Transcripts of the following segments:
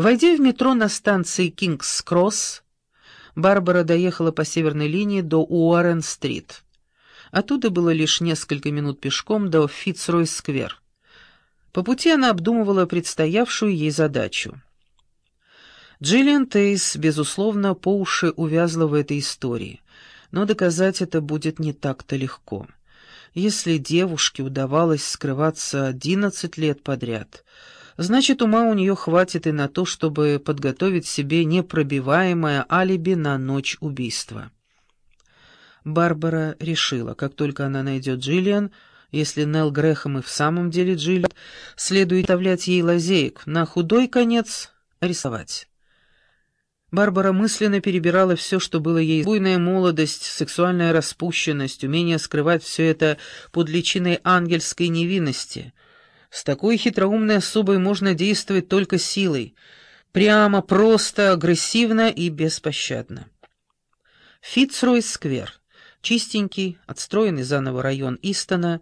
Войдя в метро на станции Кингс-Кросс, Барбара доехала по северной линии до Уоррен-стрит. Оттуда было лишь несколько минут пешком до Фитцрой-сквер. По пути она обдумывала предстоявшую ей задачу. Джиллиан Тейс, безусловно, по уши увязла в этой истории, но доказать это будет не так-то легко. Если девушке удавалось скрываться одиннадцать лет подряд, значит, ума у нее хватит и на то, чтобы подготовить себе непробиваемое алиби на ночь убийства. Барбара решила, как только она найдет Джиллиан, если Нелл Грэхэм и в самом деле Джиллиан, следует оставлять ей лазеек, на худой конец рисовать. Барбара мысленно перебирала все, что было ей. Буйная молодость, сексуальная распущенность, умение скрывать все это под личиной ангельской невинности. С такой хитроумной особой можно действовать только силой. Прямо, просто, агрессивно и беспощадно. Фитцрой-сквер, чистенький, отстроенный заново район Истона,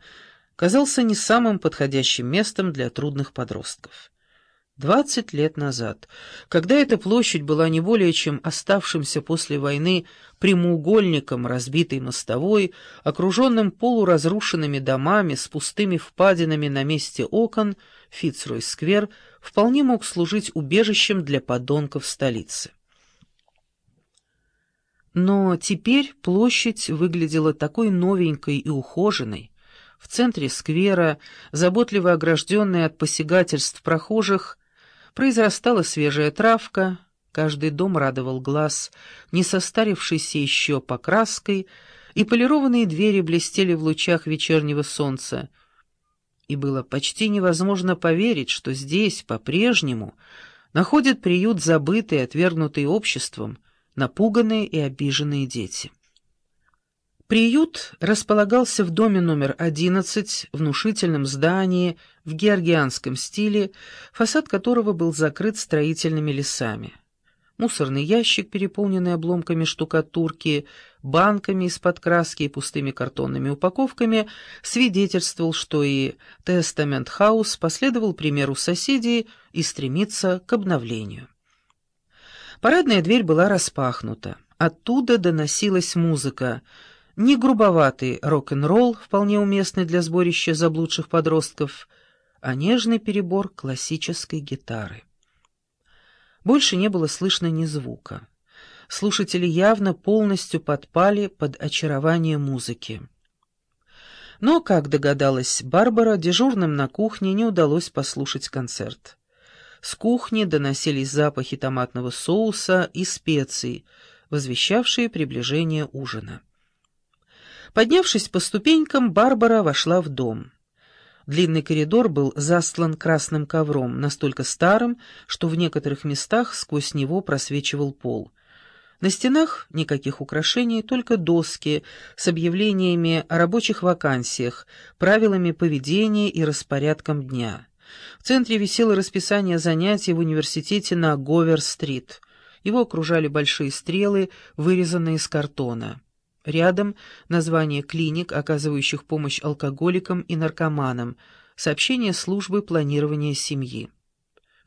казался не самым подходящим местом для трудных подростков. Двадцать лет назад, когда эта площадь была не более чем оставшимся после войны прямоугольником разбитой мостовой, окруженным полуразрушенными домами с пустыми впадинами на месте окон, Фицрой-сквер вполне мог служить убежищем для подонков столицы. Но теперь площадь выглядела такой новенькой и ухоженной, в центре сквера, заботливо огражденная от посягательств прохожих, Произрастала свежая травка, каждый дом радовал глаз, не состарившейся еще покраской, и полированные двери блестели в лучах вечернего солнца. И было почти невозможно поверить, что здесь, по-прежнему, находят приют забытые, отвергнутые обществом, напуганные и обиженные дети. Приют располагался в доме номер 11, внушительном здании в георгианском стиле, фасад которого был закрыт строительными лесами. Мусорный ящик, переполненный обломками штукатурки, банками из-под краски и пустыми картонными упаковками, свидетельствовал, что и Тестамент Хаус последовал примеру соседей и стремится к обновлению. Парадная дверь была распахнута. Оттуда доносилась музыка — не грубоватый рок-н-ролл, вполне уместный для сборища заблудших подростков, а нежный перебор классической гитары. Больше не было слышно ни звука. Слушатели явно полностью подпали под очарование музыки. Но, как догадалась Барбара, дежурным на кухне не удалось послушать концерт. С кухни доносились запахи томатного соуса и специй, возвещавшие приближение ужина. Поднявшись по ступенькам, Барбара вошла в дом. Длинный коридор был застлан красным ковром, настолько старым, что в некоторых местах сквозь него просвечивал пол. На стенах никаких украшений, только доски с объявлениями о рабочих вакансиях, правилами поведения и распорядком дня. В центре висело расписание занятий в университете на Говер-стрит. Его окружали большие стрелы, вырезанные из картона. Рядом название клиник, оказывающих помощь алкоголикам и наркоманам, сообщение службы планирования семьи.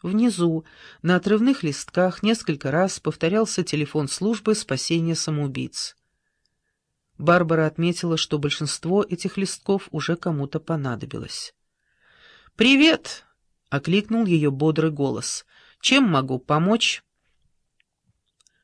Внизу, на отрывных листках, несколько раз повторялся телефон службы спасения самоубийц. Барбара отметила, что большинство этих листков уже кому-то понадобилось. «Привет!» — окликнул ее бодрый голос. «Чем могу помочь?»